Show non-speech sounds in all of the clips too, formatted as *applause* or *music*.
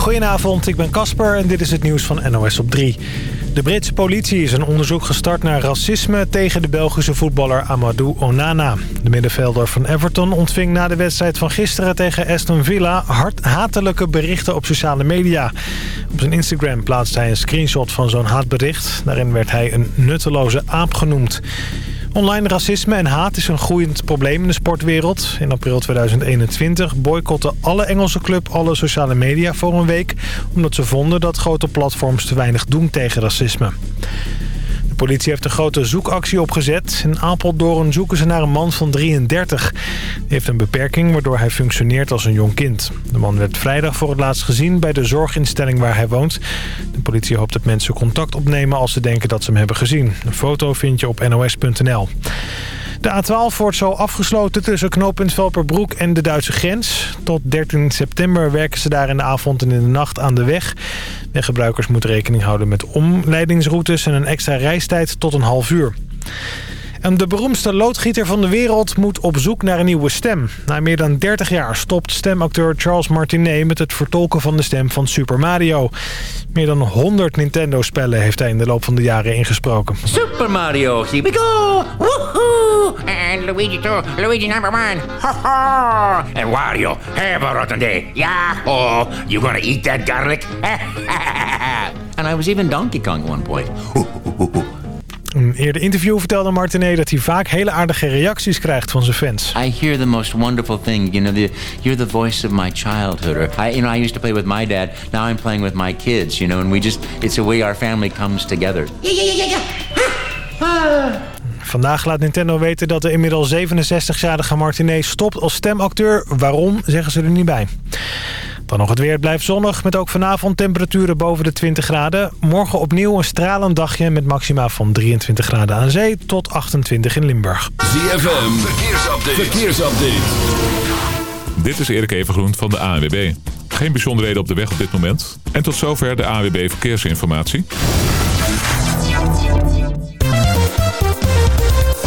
Goedenavond, ik ben Casper en dit is het nieuws van NOS op 3. De Britse politie is een onderzoek gestart naar racisme tegen de Belgische voetballer Amadou Onana. De middenvelder van Everton ontving na de wedstrijd van gisteren tegen Aston Villa hard hatelijke berichten op sociale media. Op zijn Instagram plaatste hij een screenshot van zo'n haatbericht. Daarin werd hij een nutteloze aap genoemd. Online racisme en haat is een groeiend probleem in de sportwereld. In april 2021 boycotten alle Engelse club alle sociale media voor een week... omdat ze vonden dat grote platforms te weinig doen tegen racisme. Politie heeft een grote zoekactie opgezet. In Apeldoorn zoeken ze naar een man van 33. Hij heeft een beperking waardoor hij functioneert als een jong kind. De man werd vrijdag voor het laatst gezien bij de zorginstelling waar hij woont. De politie hoopt dat mensen contact opnemen als ze denken dat ze hem hebben gezien. Een foto vind je op nos.nl. De A12 wordt zo afgesloten tussen knooppunt Velperbroek en de Duitse grens. Tot 13 september werken ze daar in de avond en in de nacht aan de weg. Weggebruikers moeten rekening houden met omleidingsroutes en een extra reistijd tot een half uur. En de beroemdste loodgieter van de wereld moet op zoek naar een nieuwe stem. Na meer dan 30 jaar stopt stemacteur Charles Martinet met het vertolken van de stem van Super Mario. Meer dan 100 Nintendo-spellen heeft hij in de loop van de jaren ingesproken. Super Mario, here we go! Woohoo! And Luigi too, Luigi number one! Ha ha! And Wario, have a rotten day! Yahoo! You gonna eat that garlic? *laughs* and I was even Donkey Kong at one point. *laughs* In een eerder interview vertelde Martinet dat hij vaak hele aardige reacties krijgt van zijn fans. I hear the most wonderful thing. You know, the, you're the voice of my childhood. Or I, you know, I used to play with my dad. Now I'm playing with my kids. You know, and we just, it's the way our family comes together. Vandaag laat Nintendo weten dat de inmiddels 67-jarige Martinet stopt als stemacteur. Waarom, zeggen ze er niet bij. Dan nog het weer. Het blijft zonnig met ook vanavond temperaturen boven de 20 graden. Morgen opnieuw een stralend dagje met maxima van 23 graden aan zee tot 28 in Limburg. ZFM, verkeersupdate. verkeersupdate. Dit is Erik Evengroen van de ANWB. Geen bijzonderheden op de weg op dit moment. En tot zover de ANWB Verkeersinformatie.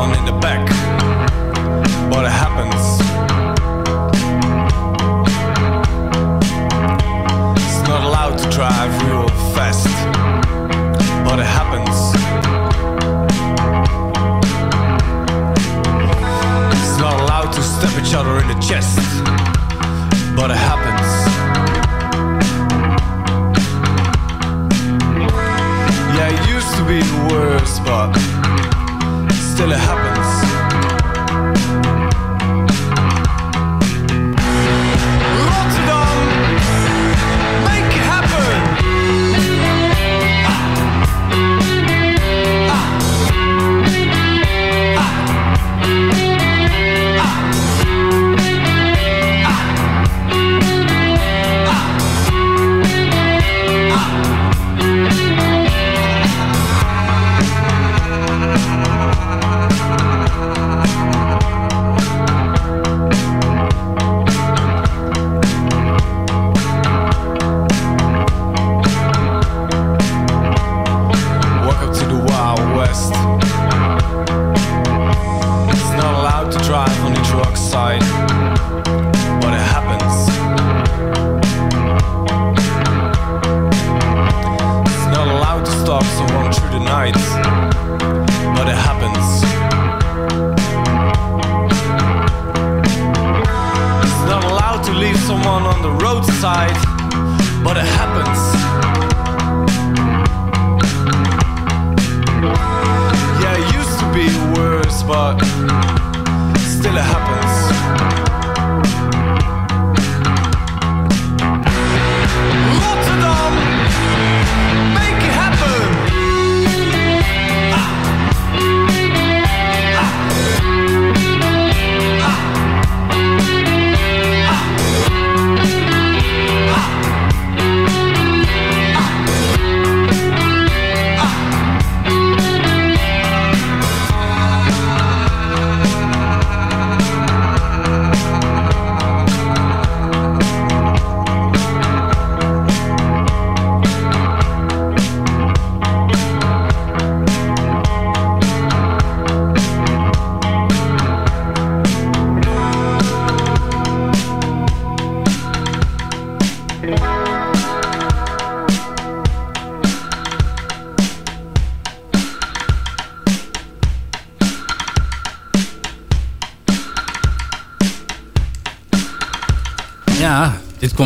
Someone in the back,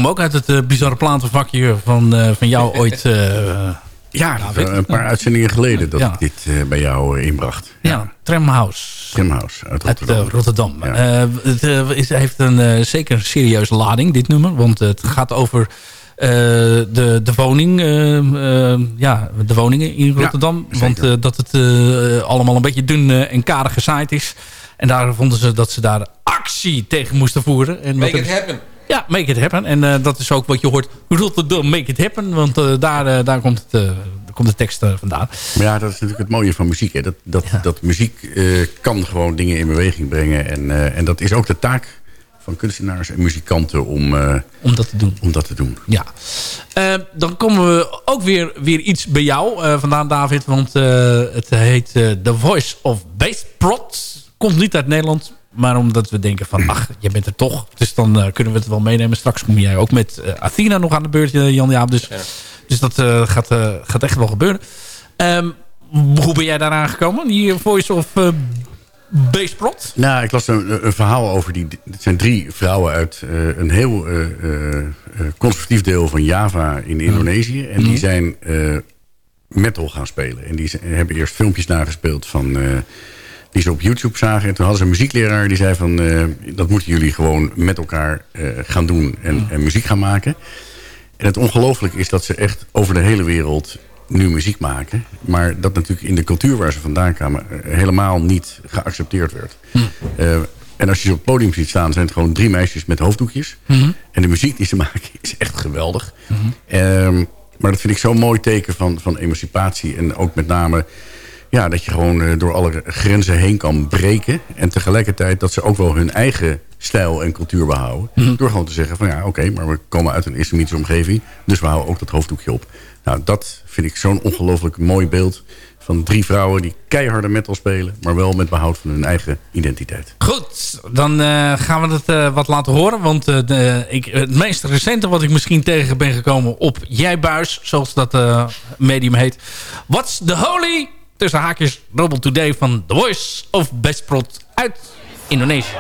ook uit het eh, bizarre platenvakje van, eh, van jou *laughs* ooit. eh, Ja, een paar uitzendingen geleden dat Ja. ik dit eh, bij jou inbracht. ja, Tramhouse. Trimhouse uit Uit Rotterdam. eh, Rotterdam. Ja. Het is, heeft een eh, zeker een serieuze lading, dit nummer. Want het gaat over eh, de, de woning. ja, de woningen in Rotterdam. want dat het eh, allemaal een beetje dun eh, en karig gezaaid is. En daar vonden ze dat ze daar actie tegen moesten voeren. En Make wat it happen. Ja, make it happen. En eh, dat is ook wat je hoort. Rotterdam, make it happen. Want eh, daar, eh, daar komt, het, komt de tekst vandaan. Maar ja, dat is natuurlijk het mooie van muziek. Hè. Dat, dat, Ja. dat muziek kan gewoon dingen in beweging brengen. En, en dat is ook de taak van kunstenaars en muzikanten om, Om dat te doen. om dat te doen. Ja. Dan komen we ook weer, weer iets bij jou vandaan, David. Want het heet The Voice of Bass Prot. Komt niet uit Nederland. Maar omdat we denken van, ach, je bent er toch. Dus dan eh, kunnen we het wel meenemen. Straks kom jij ook met eh, Athena nog aan de beurt, eh, Jan. Dus, dus dat eh, gaat, eh, gaat echt wel gebeuren. Ehm, hoe ben jij daaraan gekomen? Die Voice of eh Bass Prot? Nou, ik las een, een verhaal over die... Dit zijn drie vrouwen uit eh, een heel eh, eh, eh, conservatief deel van Java in Indonesië. En die zijn eh, metal gaan spelen. En die hebben eerst filmpjes nagespeeld van... die ze op YouTube zagen. En toen hadden ze een muziekleraar die zei van... eh, dat moeten jullie gewoon met elkaar eh, gaan doen en, en muziek gaan maken. En het ongelooflijke is dat ze echt over de hele wereld nu muziek maken. Maar dat natuurlijk in de cultuur waar ze vandaan kwamen... eh, helemaal niet geaccepteerd werd. Eh, en als je ze op het podium ziet staan... zijn het gewoon drie meisjes met hoofddoekjes. En de muziek die ze *laughs* maken is echt geweldig. Ehm, maar dat vind ik zo'n mooi teken van, van emancipatie. En ook met name ja, dat je gewoon eh, door alle grenzen heen kan breken. En tegelijkertijd dat ze ook wel hun eigen stijl en cultuur behouden. Door gewoon te zeggen van ja, oké, maar we komen uit een islamitische omgeving. Dus we houden ook dat hoofddoekje op. Nou, dat vind ik zo'n ongelooflijk mooi beeld van drie vrouwen die keiharde metal spelen. Maar wel met behoud van hun eigen identiteit. Goed, dan eh, gaan we het eh, wat laten horen. Want de, ik, het meest recente wat ik misschien tegen ben gekomen op Jijbuis, zoals dat medium heet. What's the Holy? Tussen haakjes Robot Today van The Voice of Best Prot uit Indonesië.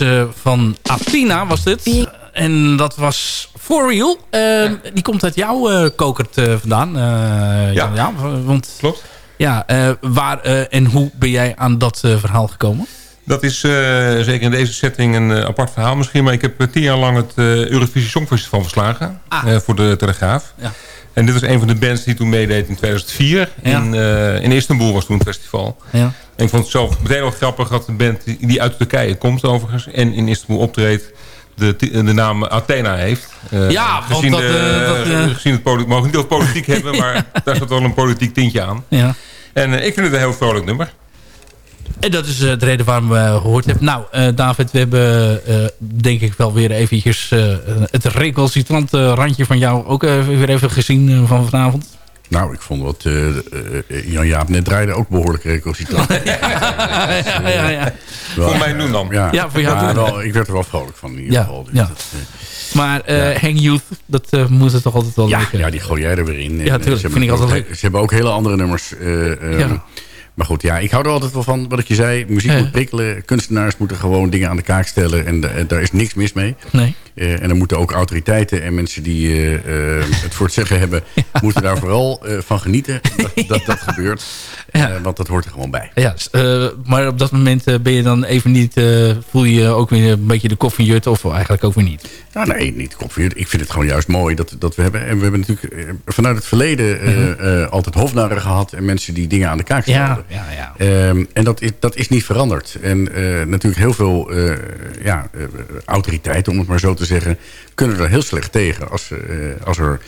Deze van Athena was dit. En dat was For Real. Eh, Die komt uit jouw eh, kokert eh, vandaan. eh, Ja. ja want, Klopt. Ja, eh, waar eh, en hoe ben jij aan dat eh, verhaal gekomen? Dat is eh, zeker in deze setting een apart verhaal misschien. Maar ik heb tien jaar lang het Eurovisie Songfestival verslagen. Ah. eh, voor de Telegraaf. Ja. En dit was een van de bands die toen meedeed in 2004. Ja. In, eh, in Istanbul was toen het festival. Ja. En ik vond het zelf meteen wel grappig dat een band die- uit Turkije komt overigens. En in Istanbul optreedt. De, de naam Athena heeft. Eh, Ja, gezien dat, de, eh, dat, gezien het politiek, mogen niet over politiek *laughs* hebben, maar daar staat wel een politiek tintje aan. Ja. En ik vind het een heel vrolijk nummer. En dat is eh, de reden waarom we gehoord hebben. Nou, eh, David, we hebben eh, denk ik wel weer eventjes eh, het recalcitrante randje van jou ook weer even gezien van vanavond. Nou, ik vond wat eh, eh, Jan-Jaap net draaide ook behoorlijk recalcitrant. *laughs* ja, ja, ja. Voor mij doen dan. Ja, Ja, voor jou maar doen. wel, ik werd er wel vrolijk van in ieder Ja, geval. Dus ja. dat, Maar eh Hang Youth, dat eh, moet het toch altijd wel ja, leuk ja, die gooi jij er weer in. Ja, eh, tuurlijk, ze hebben vind ik altijd ook- leuk. Ze hebben ook hele andere nummers. eh, ehm, Ja. Maar goed, ja, ik hou er altijd wel van, wat ik je zei. Muziek Ja. moet prikkelen. Kunstenaars moeten gewoon dingen aan de kaak stellen. En daar is niks mis mee. Nee. Eh, en dan moeten ook autoriteiten en mensen die eh, eh, het voor het zeggen hebben... *laughs* moeten daar vooral van genieten dat dat, dat *laughs* gebeurt. Ja. Eh, want dat hoort er gewoon bij. Ja, eh, maar op dat moment eh, ben je dan even niet... voel je je ook weer een beetje de koffiejut of eigenlijk ook weer niet? Nou, nee, niet koffie. Ik vind het gewoon juist mooi dat, dat we hebben. En we hebben natuurlijk vanuit het verleden eh, altijd hofnaren gehad... en mensen die dingen aan de kaak stelden. Mhm. Ja, ja, ja. Ehm, en dat is, dat is niet veranderd. En natuurlijk heel veel ja, autoriteiten, om het maar zo te zeggen... kunnen er heel slecht tegen als, als er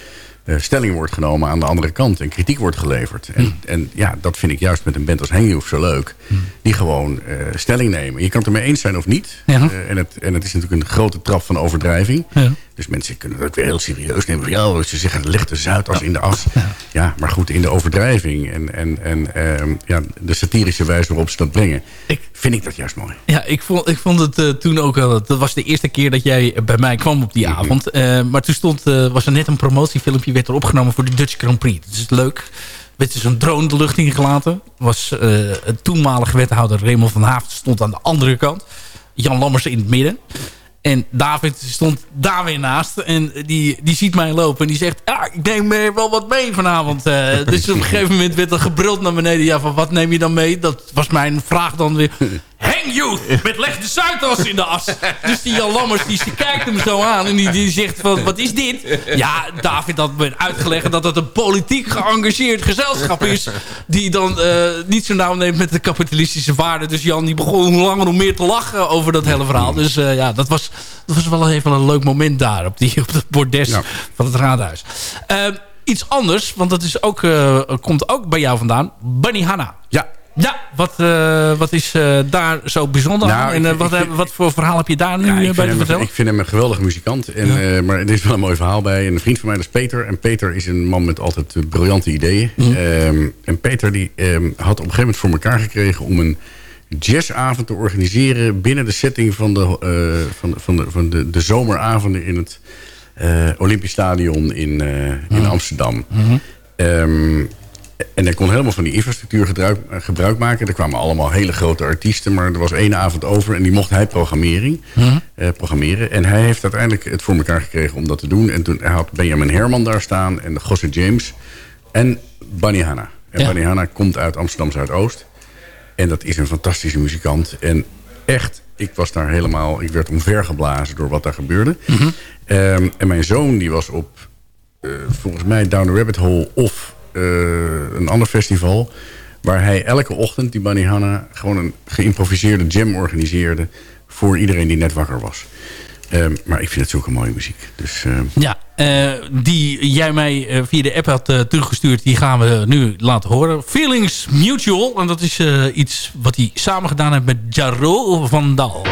eh, stelling wordt genomen aan de andere kant en kritiek wordt geleverd. En, en ja, dat vind ik juist met een band als Henghoef zo leuk. Die gewoon eh, stelling nemen. Je kan het ermee eens zijn of niet. Ja. Eh, en, het, en het is natuurlijk een grote trap van overdrijving. Ja. Dus mensen kunnen dat weer heel serieus nemen. Ja, ze zeggen het ligt de Zuidas in de as. Ja. maar goed, in de overdrijving en, en, en ehm, ja, de satirische wijze waarop ze dat brengen... Ik- vind ik dat juist mooi. Ja, ik vond, ik vond het eh, toen ook wel... Dat was de eerste keer dat jij bij mij kwam op die Mhm. avond. Eh, maar toen stond, eh, was er net een promotiefilmpje... werd er opgenomen voor de Dutch Grand Prix. Dat is leuk. werd dus een drone de lucht ingelaten. Was eh een toenmalige wethouder Raymond van Haafd stond aan de andere kant. Jan Lammers in het midden. En David stond daar weer naast. En die, die ziet mij lopen. En die zegt, ja, ik neem wel wat mee vanavond. Eh, *laughs* dus op een gegeven moment werd er gebruld naar beneden. Ja, van wat neem je dan mee? Dat was mijn vraag dan weer. *laughs* Youth met Leg de Zuidas in de as. Dus die Jan Lammers die, die kijkt hem zo aan. En die, die zegt van, wat is dit? Ja, David had me uitgelegd dat het een politiek geëngageerd gezelschap is. Die dan eh, niet zo nauw neemt met de kapitalistische waarden. Dus Jan die begon hoe langer hoe meer te lachen over dat hele verhaal. Dus eh, ja, dat was, dat was wel even een leuk moment daar. Op, die, op het bordes Ja. van het raadhuis. Eh, iets anders, want dat is ook, komt ook bij jou vandaan. Bunny Hanna. Ja, Ja, wat, eh, wat is eh, daar zo bijzonder Nou, aan? En ik- eh, wat, ik- wat voor verhaal heb je daar nu Ja, bij te vertellen? ik vind hem een geweldige muzikant. En, maar er is wel een mooi verhaal bij. En een vriend van mij dat is Peter. En Peter is een man met altijd briljante ideeën. Mhm. Ehm, en Peter die, ehm, had op een gegeven moment voor elkaar gekregen... om een jazzavond te organiseren... binnen de setting van de, van, de- van, de, van de, de zomeravonden... in het Olympisch Stadion in, in Amsterdam. Ehm, en hij kon helemaal van die infrastructuur gebruik, eh, gebruik maken. Er kwamen allemaal hele grote artiesten, maar er was één avond over... en die mocht hij programmering, eh, programmeren. En hij heeft uiteindelijk het voor elkaar gekregen om dat te doen. En toen had Benjamin Herman daar staan en de Gosse James en Bunny Hanna. En Ja. Bunny Hanna komt uit Amsterdam-Zuidoost. En dat is een fantastische muzikant. En echt, ik was daar helemaal... Ik werd omvergeblazen door wat daar gebeurde. Ehm, en mijn zoon die was op eh, volgens mij Down the Rabbit Hole of een ander festival. Waar hij elke ochtend, die Bunny Hanna, gewoon een geïmproviseerde jam organiseerde. Voor iedereen die net wakker was. Ehm, maar ik vind het zulke mooie muziek. Dus eh, Ja, eh, die jij mij eh, via de app had eh, teruggestuurd, die gaan we nu laten horen. Feelings Mutual, en dat is eh, iets wat hij samen gedaan heeft met Jaro van Dal.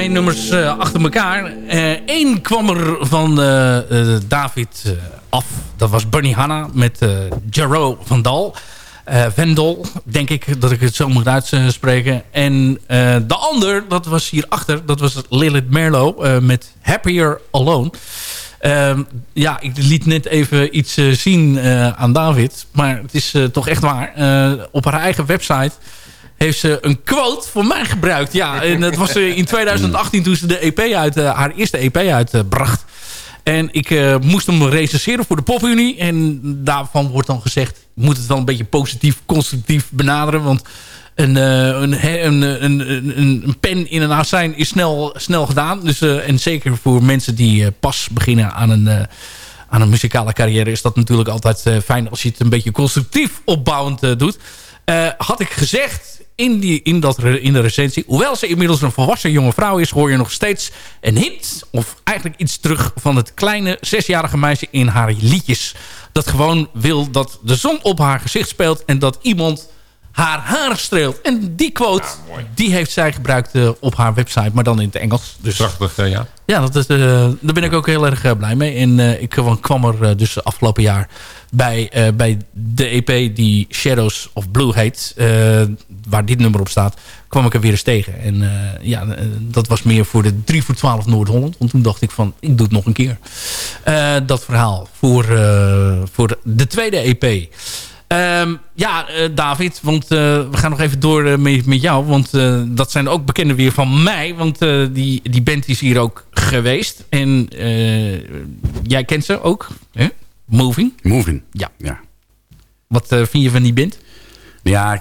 Twee nummers eh, achter elkaar. Eén kwam er van eh, eh, David eh, af. Dat was Bunny Hanna met eh Jaro van Dal. Eh, Vendel, denk ik dat ik het zo moet uitspreken. En eh, de ander, dat was hierachter. Dat was Lilith Merlo eh, met Happier Alone. Ehm, ja, ik liet net even iets eh, zien eh, aan David. Maar het is eh, toch echt waar. Eh, op haar eigen website heeft ze een quote voor mij gebruikt. Ja, en dat was eh, in 2018 toen ze de EP uit, eh, haar eerste EP uitbracht. En ik eh, moest hem recenseren voor de PopUnie. En daarvan wordt dan gezegd... moet het wel een beetje positief, constructief benaderen. Want een, eh, een, een, een, een, pen in een azijn is snel, snel gedaan. Dus, eh, en zeker voor mensen die eh, pas beginnen aan een... eh, aan een muzikale carrière is dat natuurlijk altijd eh, fijn als je het een beetje constructief opbouwend eh, doet. Eh, had ik gezegd in, in, dat, in de recensie, hoewel ze inmiddels een volwassen jonge vrouw is, hoor je nog steeds een hint of eigenlijk iets terug van het kleine zesjarige meisje in haar liedjes. Dat gewoon wil dat de zon op haar gezicht speelt en dat iemand haar haar streelt. En die quote, die heeft zij gebruikt eh, op haar website, maar dan in het Engels. Dus Prachtig, eh, ja. ja, dat is, eh, daar ben ik ook heel erg blij mee. En ik kwam- er dus afgelopen jaar bij, bij de EP die Shadows of Blue heet. waar dit nummer op staat. kwam ik er weer eens tegen. En ja, dat was meer voor de 3 voor 12 Noord-Holland. Want toen dacht ik van, ik doe het nog een keer. Dat verhaal voor, voor de tweede EP. Ehm, ja, eh, David, want eh, we gaan nog even door eh, met, met jou. Want dat zijn ook bekenden weer van mij. Want die, die band is hier ook geweest. En jij kent ze ook, hè? Moving. Moving. Ja. ja. Wat vind je van die band? Ja, ik,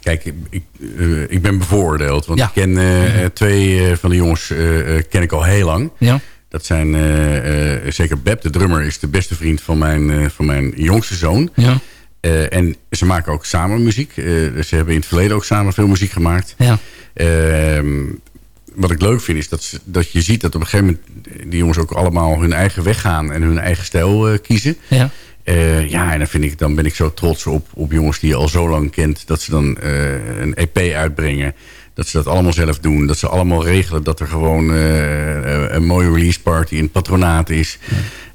kijk, ik, ik ben bevooroordeeld. Want Ja. ik ken eh, twee van de jongens ken ik al heel lang. Ja. Dat zijn eh, eh, zeker Beb, de drummer, is de beste vriend van mijn, eh, van mijn jongste zoon. Ja. En ze maken ook samen muziek. Ze hebben in het verleden ook samen veel muziek gemaakt. Ja. Ehm, wat ik leuk vind is dat, ze, dat je ziet dat op een gegeven moment... die jongens ook allemaal hun eigen weg gaan en hun eigen stijl kiezen. Ja. Ja, en dan, vind ik, dan ben ik zo trots op, op jongens die je al zo lang kent... dat ze dan een EP uitbrengen Dat ze dat allemaal zelf doen. Dat ze allemaal regelen dat er gewoon eh, een mooie release party in het patronaat is.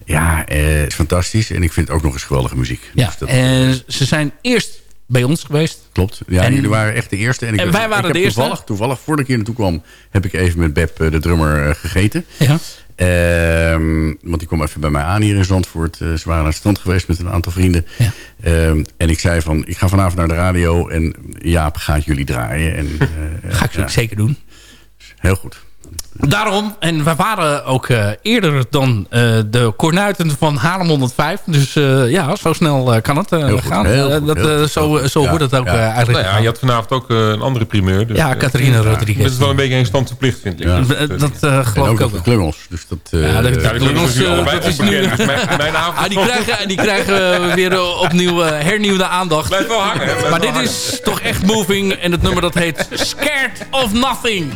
Ja, eh, is fantastisch. En ik vind het ook nog eens geweldige muziek. Ja, Dus dat- ze zijn eerst bij ons geweest. Klopt. Ja, En- jullie waren echt de eerste. En, ik En wij waren ik de eerste. Toevallig, toevallig, voordat ik hier naartoe kwam, heb ik even met Beb, eh, de drummer, eh, gegeten. Ja. Ehm, want die kwam even bij mij aan hier in Zandvoort. Eh, ze waren naar het strand geweest met een aantal vrienden. Ehm, en ik zei van, ik ga vanavond naar de radio en Jaap gaat jullie draaien. En, *laughs* eh, Ga ik ja, zeker doen. heel goed. Daarom, en we waren ook eh, eerder dan eh, de kornuiten van Haarlem 105. Dus eh, ja, zo snel eh, kan het eh, goed, gaan. heel dat, heel eh, zo zo Ja, wordt het ook ja. eigenlijk. Nou ja, je had vanavond ook een andere primeur. Dus, Ja, Catharina Rodriguez. Het is wel een beetje een stand verplicht, vind ik. Ja. Dat eh, geloof ook ik ook de klungels. Dus dat, eh, Ja, de- Klungels, dat is nu- mijn, mijn avond Ah, die, krijgen, die krijgen we weer opnieuw eh, hernieuwde aandacht. blijft wel hangen. Maar wel dit hangen. is toch echt moving. En het nummer dat heet Scared of Nothing.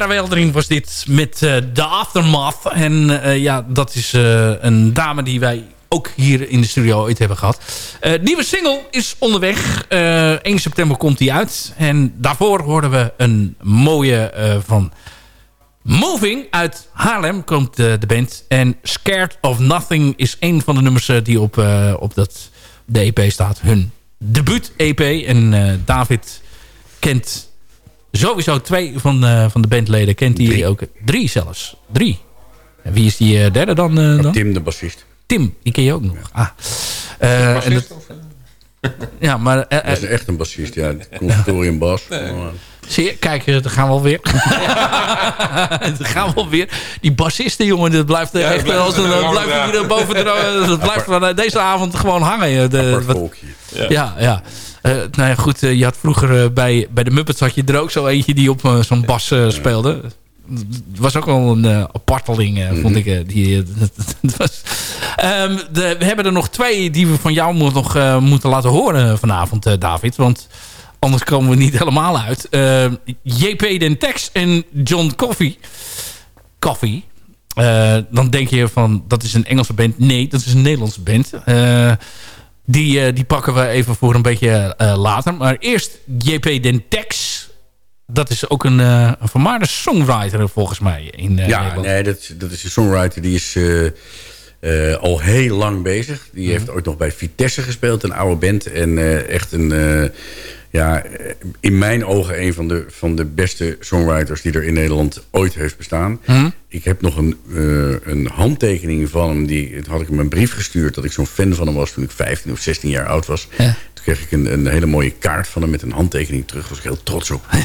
Sterrenweldering was dit met eh The Aftermath. En eh, ja, dat is eh, een dame die wij ook hier in de studio ooit hebben gehad. Eh, nieuwe single is onderweg. Eh 1 september komt die uit. En daarvoor hoorden we een mooie van Moving uit Haarlem komt de band. En Scared of Nothing is een van de nummers die op, op dat, de EP staat. Hun debuut-EP. En David kent sowieso twee van, eh, van de bandleden. Kent hij ook. Drie zelfs. Drie. En wie is die eh, derde dan? eh, dan? Tim, de bassist. Tim, die ken je ook nog. Ah. Eh, en dat- *laughs* ja, maar... eh, eh, Dat is echt een bassist, ja. Conservatorium bas. Zie je, kijk, eh, daar gaan we alweer. *laughs* daar gaan we alweer. Die bassisten, jongen, dat blijft eh, Ja, dat echt blijft als een, dat blijft dragen. hier boven de, dat blijft van eh, deze avond gewoon hangen. eh, De, wat- volkje. ja, ja. Eh, nou ja, goed, eh, je had vroeger eh, bij, bij de Muppets had je er ook zo eentje die op eh, zo'n bas eh, speelde. Het was ook wel een aparteling, vond ik. die, *laughs* dat was. De, we hebben er nog twee die we van jou moet, nog eh, moeten laten horen vanavond, eh, David. Want anders komen we niet *laughs* helemaal uit. Ehm, JP Den Tex en John Coffee. Coffee. Eh, dan denk je van, dat is een Engelse band. Nee, dat is een Nederlandse band. Die, die pakken we even voor een beetje later. Maar eerst JP Den Tex. Dat is ook een, eh een vermaarde songwriter volgens mij in eh, Ja, Nederland. nee, dat, dat is een songwriter die is eh, al heel lang bezig. Die heeft ooit nog bij Vitesse gespeeld, een oude band. En echt een, ja, in mijn ogen een van de, van de beste songwriters die er in Nederland ooit heeft bestaan. Ik heb nog een, een handtekening van hem. Die had ik hem een brief gestuurd dat ik zo'n fan van hem was toen ik 15 of 16 jaar oud was. Ja. Toen kreeg ik een, een hele mooie kaart van hem met een handtekening terug. Daar was ik heel trots op. *laughs*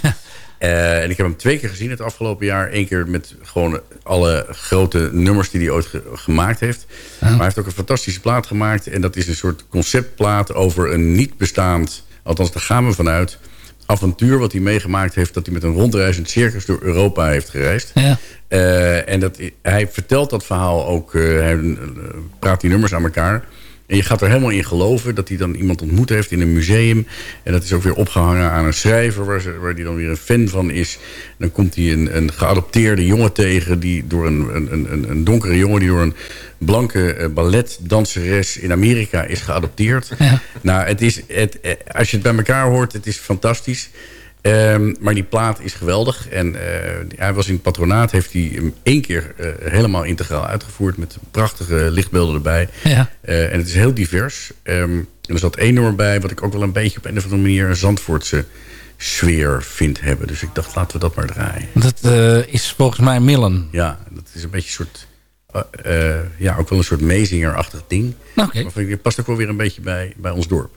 Eh, en ik heb hem twee keer gezien het afgelopen jaar. Eén keer met gewoon alle grote nummers die hij ooit ge- gemaakt heeft. Maar hij heeft ook een fantastische plaat gemaakt. En dat is een soort conceptplaat over een niet bestaand... althans daar gaan we vanuit... avontuur wat hij meegemaakt heeft... dat hij met een rondreizend circus door Europa heeft gereisd. Ja. Eh, en dat, hij vertelt dat verhaal ook... eh, hij praat die nummers aan elkaar... En je gaat er helemaal in geloven dat hij dan iemand ontmoet heeft in een museum. En dat is ook weer opgehangen aan een schrijver waar, ze, waar hij dan weer een fan van is. En dan komt hij een, een geadopteerde jongen tegen... Die door een, een, een, een donkere jongen die door een blanke eh, balletdanseres in Amerika is geadopteerd. Nou, het is, het, eh, als je het bij elkaar hoort, het is fantastisch. Ehm, maar die plaat is geweldig. En eh, hij was in het patronaat, heeft hij hem één keer eh, helemaal integraal uitgevoerd... met prachtige lichtbeelden erbij. Ja. Eh, en het is heel divers. Ehm, en er zat één nummer bij wat ik ook wel een beetje op een of andere manier... een Zandvoortse sfeer vind hebben. Dus ik dacht, laten we dat maar draaien. Dat is volgens mij Millen. Ja, dat is een beetje een soort... ja, ook wel een soort meezingerachtig ding. Oké. Maar vind ik, het past ook wel weer een beetje bij, bij ons dorp.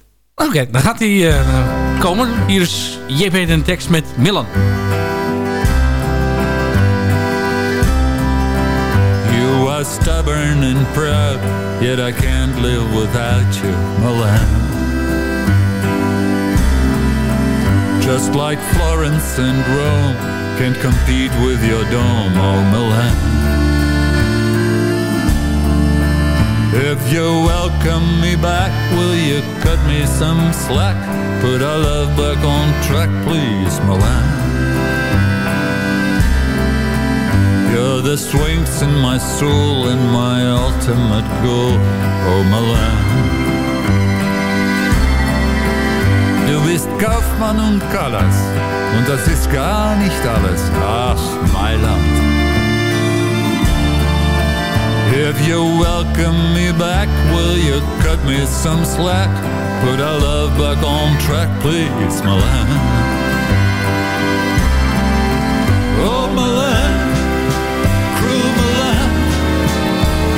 Oké, dan gaat hij eh, komen. Hier is JP Tex met Millen. You are stubborn and proud, yet I can't live without you, Milan. Just like Florence and Rome can't compete with your dome, oh Milan. If you welcome me back, will you cut me some slack? Put our love back on track, please, Milan. You're the swings in my soul and my ultimate goal, oh Milan. Du bist Kaufmann und Callas und das ist gar nicht alles, ach Mailand. If you welcome me back, will you cut me some slack? Put our love back on track, please, Milan. Oh, Milan, cruel Milan,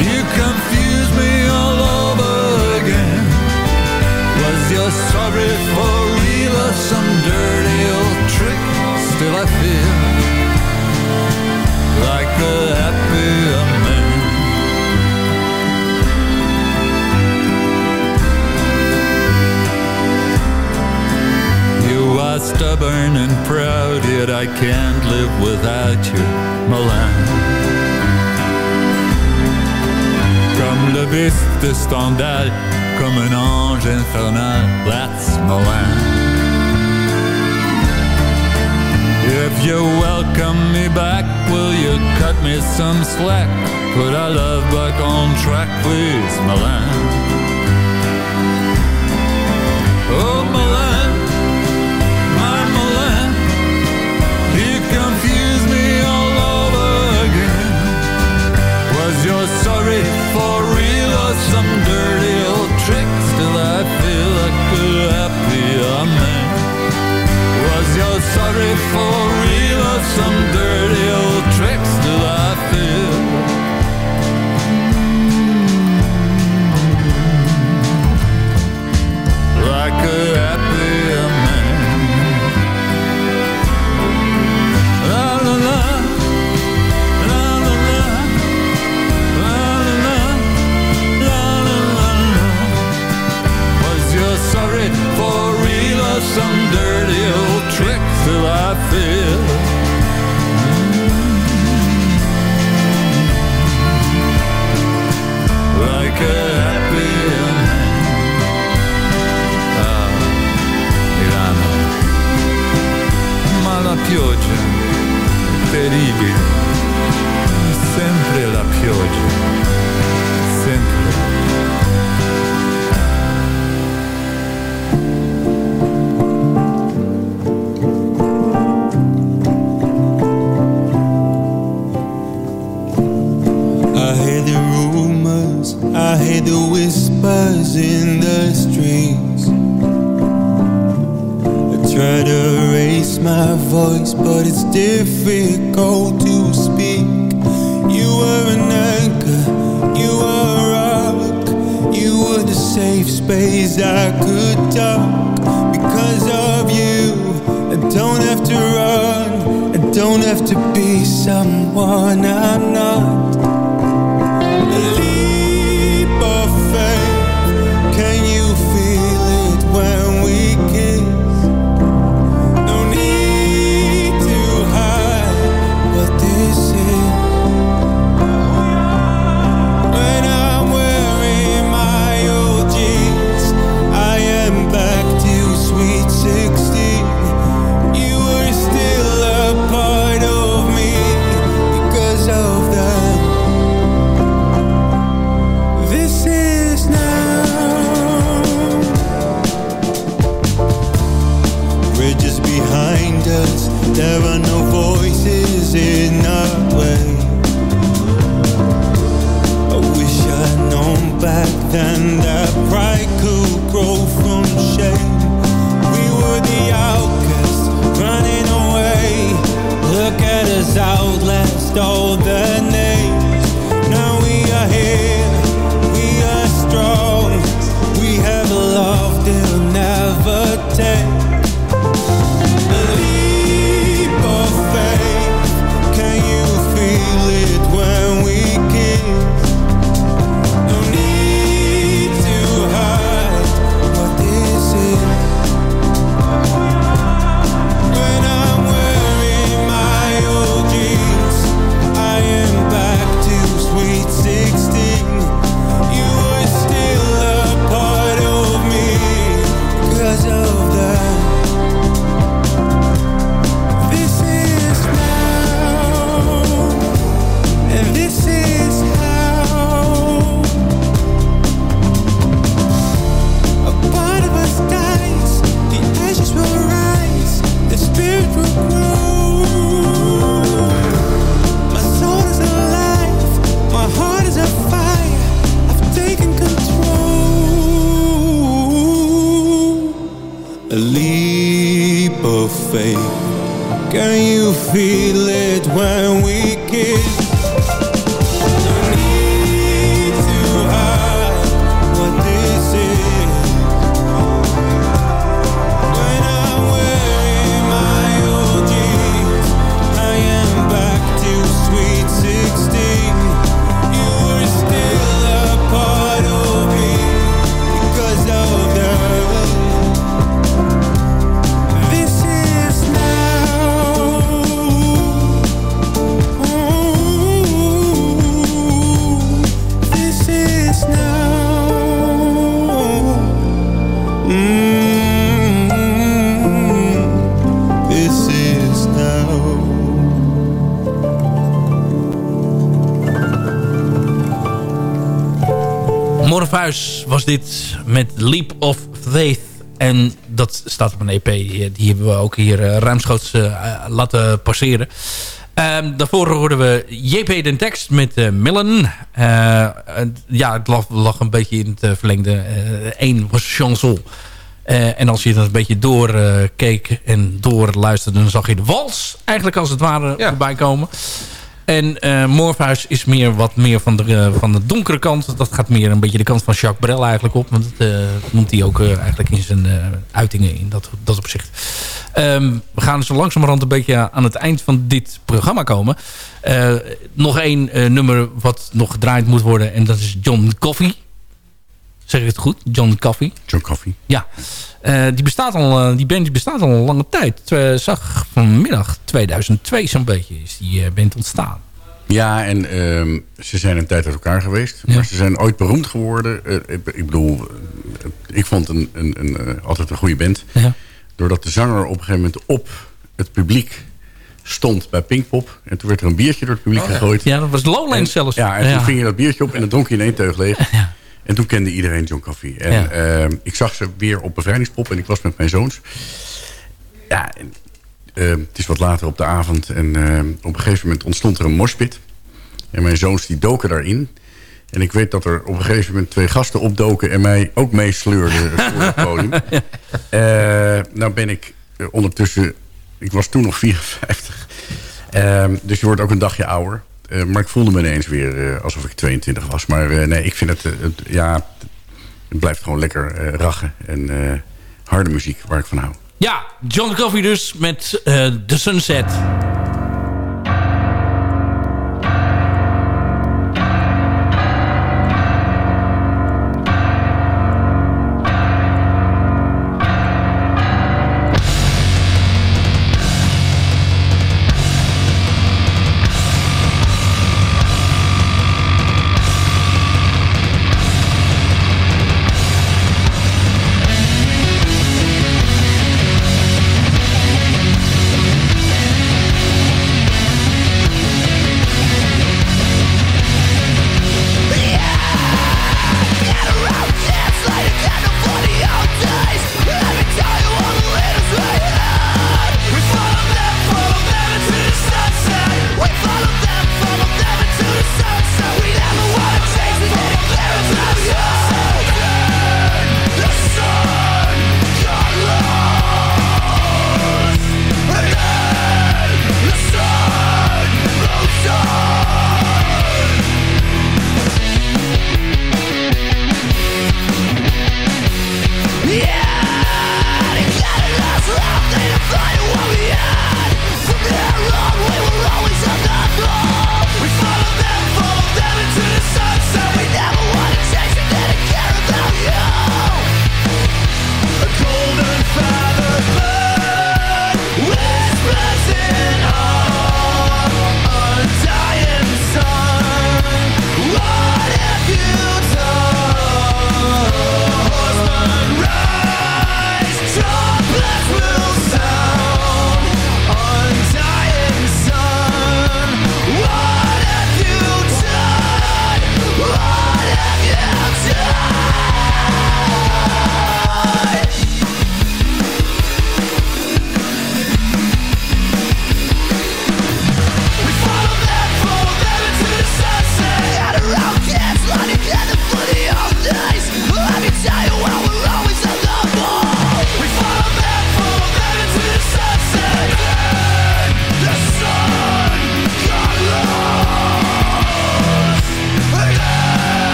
you confuse me all over again. Was your sorry for real or some dirty old trick? Still I feel like a happy. man. stubborn and proud, yet I can't live without you, Milan. Comme le bif de Stendhal, comme un ange infernal, that's Milan. If you welcome me back, will you cut me some slack? Put our love back on track, please, Milan. Dit met Leap of Faith. En dat staat op een EP. Die, hebben we ook hier uh, ruimschoots uh, laten passeren. Um, daarvoor hoorden we JP Den Tekst met uh, Millen. ja, het lag, lag, een beetje in het verlengde. Eén was chanson. en als je dan een beetje doorkeek en doorluisterde... dan zag je de wals eigenlijk als het ware ja. voorbij komen. En uh, is meer wat meer van de, uh, van de donkere kant. Dat gaat meer een beetje de kant van Jacques Brel eigenlijk op. Want dat uh, noemt hij ook eigenlijk in zijn uitingen in dat, dat opzicht. Um, we gaan zo langzamerhand een beetje aan het eind van dit programma komen. nog één nummer wat nog gedraaid moet worden. En dat is John Coffee. Zeg ik het goed? John Coffee. John Coffee. Ja. Uh, die, bestaat al, die band die bestaat al een lange tijd. Zag vanmiddag 2002 zo'n beetje is die uh, band ontstaan. Ja, en uh, ze zijn een tijd uit elkaar geweest. Ja. Maar ze zijn ooit beroemd geworden. Ik, ik, bedoel, ik vond een, een, een altijd een goede band. Ja. Doordat de zanger op een gegeven moment op het publiek stond bij Pinkpop. En toen werd er een biertje door het publiek oh, gegooid. Ja, dat was Lowlands zelfs. Ja, en toen ving je dat biertje op en dan dronk je in één teug leeg. Ja. En toen kende iedereen John Coffee. En ja. uh, ik zag ze weer op bevrijdingspop en ik was met mijn zoons. Ja, en, uh, het is wat later op de avond. En uh, op een gegeven moment ontstond er een moshpit. En mijn zoons die doken daarin. En ik weet dat er op een gegeven moment twee gasten opdoken... en mij ook meesleurden *laughs* voor het podium. nou ben ik ondertussen... Ik was toen nog 54. dus je wordt ook een dagje ouder. Uh, maar ik voelde me ineens weer uh, alsof ik 22 was. Maar uh, nee, ik vind het, het, ja, het blijft gewoon lekker rachen. En harde muziek waar ik van hou. Ja, John Coffey dus met The Sunset.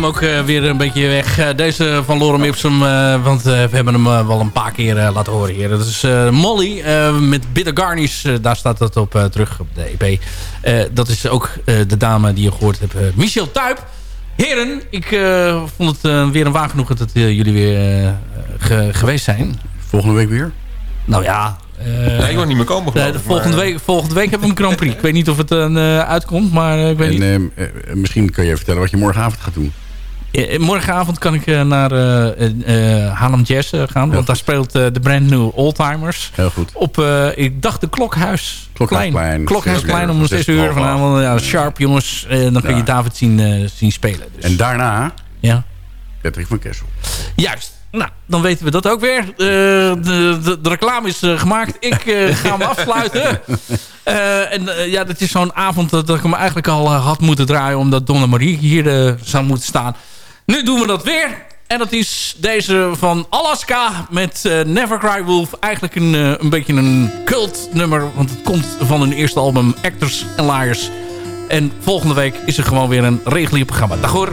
Hem ook eh, weer een beetje weg. Eh, deze van Lorem Ipsum, eh, want eh, we hebben hem eh, wel een paar keer eh, laten horen hier. Dat is eh, Molly eh, met Bitter Garnish. daar staat het op eh, terug op de EP. Eh, dat is ook eh, de dame die je gehoord hebt, Michel Tuip. Heren, ik eh, vond het eh, weer een waar genoegen dat jullie weer eh, ge- geweest zijn. Volgende week weer? Nou ja... eh, ik wil niet meer komen, geloof nee, de volgende, maar- week, volgende week hebben we een Grand Prix. Ik weet niet of het eh, uitkomt, maar eh, ik weet niet. En eh, misschien kan je even vertellen wat je morgenavond gaat doen. Eh, Morgenavond kan ik eh, naar eh, eh, eh, Haarlem Jazz eh, gaan. want daar speelt eh, de brand new Oldtimers. Heel goed. Op, eh, ik dacht de Klokhuisplein. Klokhuisplein. Klokhuisplein om Zes uur, 6 zes uur vanavond. Ja, sharp jongens. Eh, dan kun je. David zien, eh, zien spelen. Dus. En daarna Ja. Patrick van Kessel. Juist. Nou, dan weten we dat ook weer. Eh, de, de, de reclame is eh, gemaakt. Ik eh, *laughs* ga hem afsluiten. Eh, en eh, ja, dat is zo'n avond dat, ik hem eigenlijk al eh, had moeten draaien... omdat Donna Marie hier eh, zou moeten staan. Nu doen we dat weer. En dat is deze van Alaska met eh, Never Cry Wolf. Eigenlijk een, eh, een beetje een cult nummer. Want het komt van hun eerste album Actors and Liars. En volgende week is er gewoon weer een regulier programma. Dag hoor.